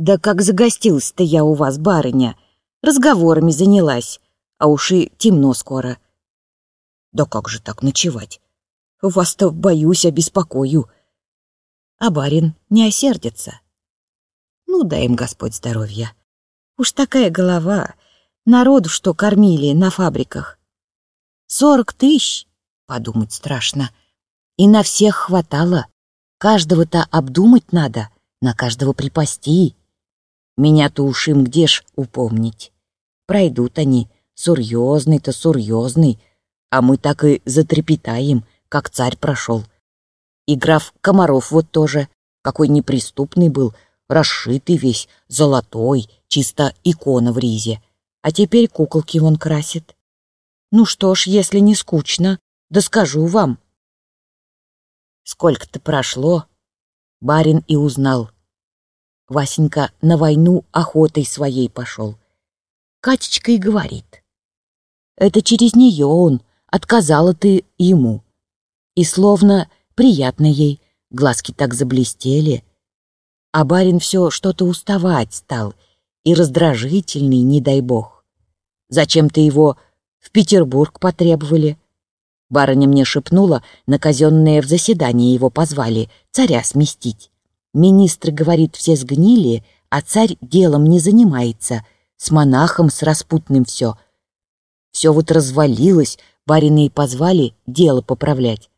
Да как загостилась-то я у вас, барыня. Разговорами занялась, а уж и темно скоро. Да как же так ночевать? Вас-то, боюсь, обеспокою. А барин не осердится. Ну, дай им Господь здоровья. Уж такая голова. Народу, что кормили на фабриках. Сорок тысяч, подумать страшно. И на всех хватало. Каждого-то обдумать надо, на каждого припасти. Меня-то уж им где ж упомнить. Пройдут они, серьезный-то серьезный, а мы так и затрепетаем, как царь прошел. И граф Комаров вот тоже, какой неприступный был, расшитый весь, золотой, чисто икона в ризе. А теперь куколки вон красит. Ну что ж, если не скучно, да скажу вам, Сколько-то прошло, барин и узнал. Васенька на войну охотой своей пошел. Катечка и говорит. Это через нее он, отказала ты ему. И словно приятно ей, глазки так заблестели. А барин все что-то уставать стал, и раздражительный, не дай бог. Зачем-то его в Петербург потребовали. Барыня мне шепнула, на казенное в заседание его позвали, царя сместить. Министр, говорит, все сгнили, а царь делом не занимается, с монахом, с распутным все. Все вот развалилось, барины и позвали дело поправлять.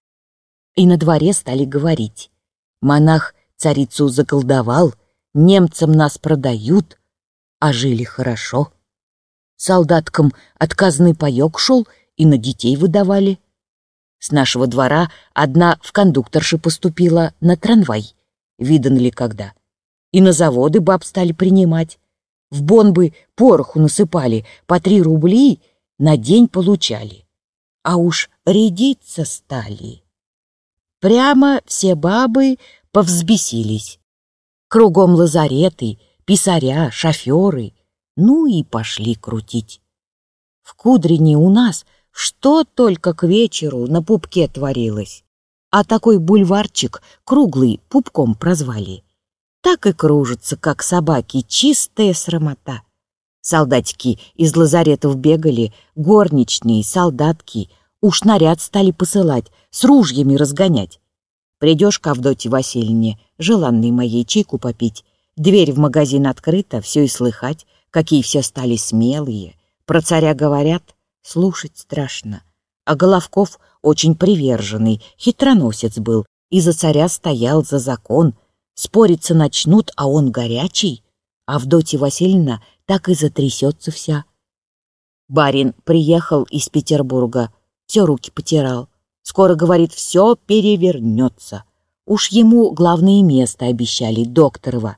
И на дворе стали говорить. Монах царицу заколдовал, немцам нас продают, а жили хорошо. Солдаткам отказный паёк шел и на детей выдавали. С нашего двора одна в кондукторши поступила на трамвай. Видан ли когда? И на заводы баб стали принимать. В бомбы пороху насыпали, по три рубли на день получали. А уж рядиться стали. Прямо все бабы повзбесились. Кругом лазареты, писаря, шоферы. Ну и пошли крутить. В Кудрине у нас — что только к вечеру на пупке творилось. А такой бульварчик круглый пупком прозвали. Так и кружится, как собаки, чистая срамота. Солдатики из лазаретов бегали, горничные, солдатки, уж наряд стали посылать, с ружьями разгонять. Придешь к Авдоте Васильевне, желанной моей чайку попить, дверь в магазин открыта, все и слыхать, какие все стали смелые. Про царя говорят — Слушать страшно. А Головков очень приверженный, хитроносец был, и за царя стоял за закон. Спориться начнут, а он горячий. А Авдотья Васильевна так и затрясется вся. Барин приехал из Петербурга, все руки потирал. Скоро, говорит, все перевернется. Уж ему главное место обещали, докторова.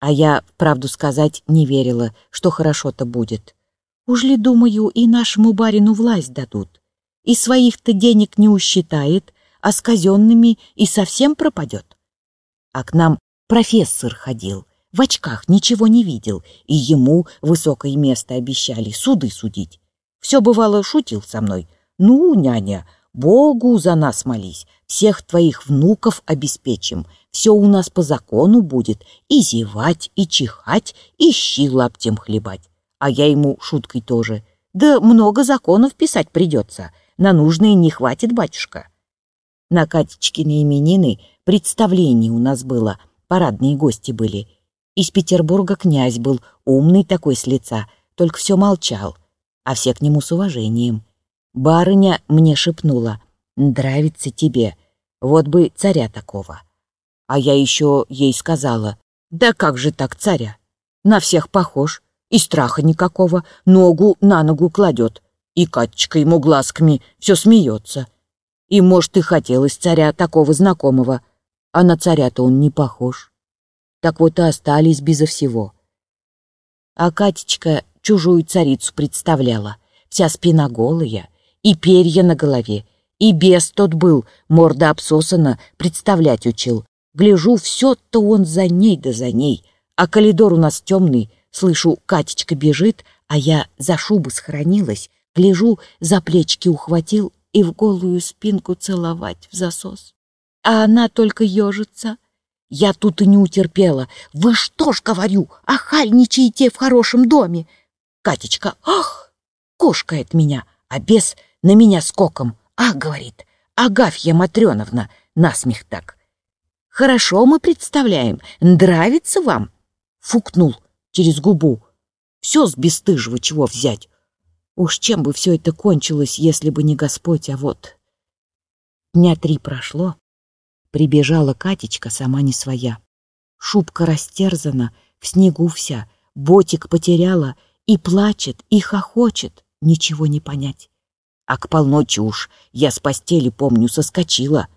А я, правду сказать, не верила, что хорошо-то будет. Уж ли, думаю, и нашему барину власть дадут. И своих-то денег не усчитает, а с казенными и совсем пропадет. А к нам профессор ходил, в очках ничего не видел, и ему высокое место обещали, суды судить. Все бывало шутил со мной. Ну, няня, Богу за нас молись, всех твоих внуков обеспечим, все у нас по закону будет, и зевать, и чихать, и щи лаптем хлебать а я ему шуткой тоже. Да много законов писать придется, на нужные не хватит, батюшка. На Катечкины именины представление у нас было, парадные гости были. Из Петербурга князь был, умный такой с лица, только все молчал, а все к нему с уважением. Барыня мне шепнула, «Нравится тебе, вот бы царя такого». А я еще ей сказала, «Да как же так царя? На всех похож, и страха никакого, ногу на ногу кладет. И Катечка ему глазками все смеется. И, может, и хотелось царя такого знакомого, а на царя-то он не похож. Так вот и остались безо всего. А Катечка чужую царицу представляла, вся спина голая, и перья на голове, и бес тот был, морда обсосана, представлять учил. Гляжу, все-то он за ней да за ней, а коридор у нас темный, Слышу, Катечка бежит, а я за шубу схоронилась, гляжу, за плечки ухватил и в голую спинку целовать в засос. А она только ежится. Я тут и не утерпела. Вы что ж, говорю, охальничаете в хорошем доме? Катечка, ах, кошкает меня, а бес на меня скоком. А, говорит, Агафья Матрёновна, насмех так. Хорошо мы представляем, нравится вам? Фукнул через губу. Все с бесстыжего чего взять. Уж чем бы все это кончилось, если бы не Господь, а вот... Дня три прошло, Прибежала Катечка сама не своя. Шубка растерзана, в снегу вся, ботик потеряла, и плачет, и хохочет, ничего не понять. А к полночи уж я с постели, помню, соскочила.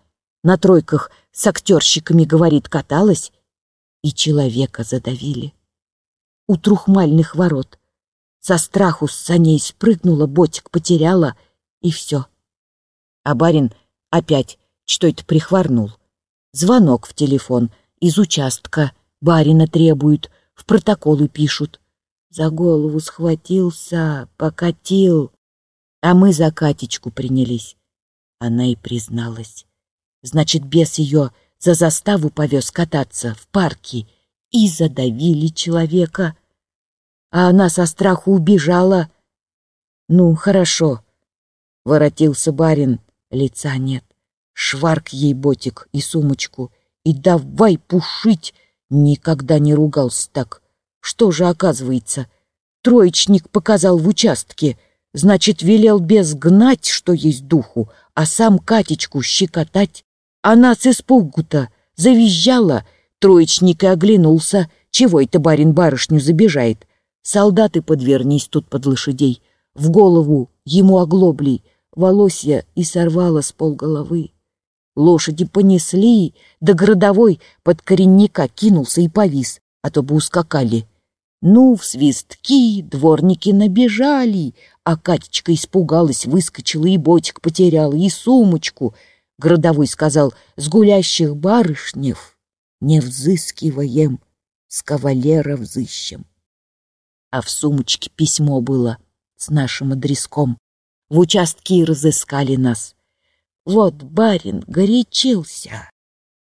На тройках с актерщиками, говорит, каталась, и человека задавили. У трухмальных ворот. Со страху с саней спрыгнула, ботик потеряла, и все. А барин опять что это прихворнул. Звонок в телефон. Из участка. Барина требуют. В протоколы пишут. За голову схватился, покатил. А мы за Катечку принялись. Она и призналась. Значит, бес ее за заставу повез кататься в парке. И задавили человека. А она со страху убежала. Ну, хорошо. Воротился барин, лица нет. Шварк ей ботик и сумочку. И давай пушить! Никогда не ругался так. Что же оказывается? Троечник показал в участке. Значит, велел без гнать, что есть духу, а сам Катечку щекотать. Она с испугу-то завизжала. Троечник и оглянулся. Чего это барин барышню забежает? Солдаты подвернись тут под лошадей. В голову ему оглоблей, волосья и сорвала с полголовы. Лошади понесли, да городовой под коренника кинулся и повис, а то бы ускакали. Ну, в свистки дворники набежали, а Катечка испугалась, выскочила и ботик потеряла, и сумочку. Городовой сказал, с гулящих барышнев не взыскиваем, с кавалера взыщем. А в сумочке письмо было с нашим адреском. В участке разыскали нас. Вот барин горячился.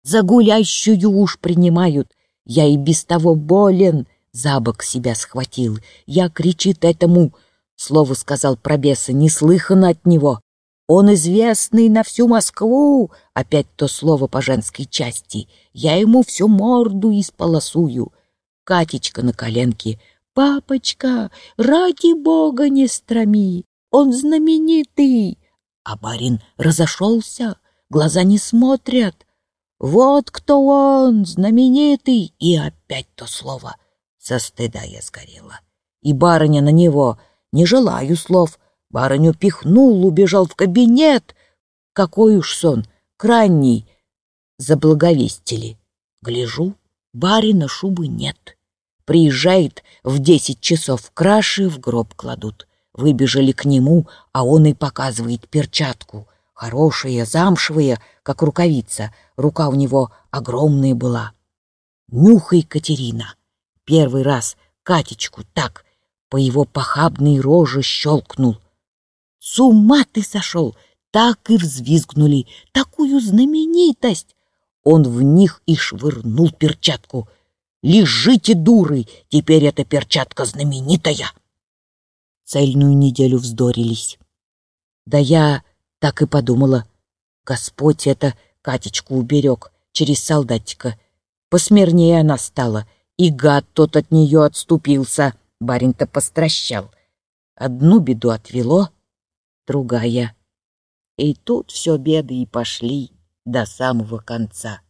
За гулящую уж принимают. Я и без того болен. За бок себя схватил. Я кричит этому. Слово сказал про беса, неслыханно от него. Он известный на всю Москву. Опять то слово по женской части. Я ему всю морду исполосую. Катечка на коленке. «Папочка, ради бога не строми, он знаменитый!» А барин разошелся, глаза не смотрят. Вот кто он, знаменитый, и опять то слово. Со стыда я сгорела. И барыня на него, не желаю слов, барыню пихнул, убежал в кабинет. Какой уж сон, крайний, заблаговестили. Гляжу, барина шубы нет. Приезжает в десять часов, краши в гроб кладут. Выбежали к нему, а он и показывает перчатку. Хорошая, замшевая, как рукавица. Рука у него огромная была. Нюхай, Катерина. Первый раз Катечку так по его похабной роже щелкнул. С ума ты сошел! Так и взвизгнули. Такую знаменитость! Он в них и швырнул перчатку. Лежите, дуры, теперь эта перчатка знаменитая цельную неделю вздорились. Да я так и подумала. Господь это Катечку уберег через солдатика. Посмирнее она стала, и гад тот от нее отступился. Барин-то постращал. Одну беду отвело, другая. И тут все беды и пошли до самого конца.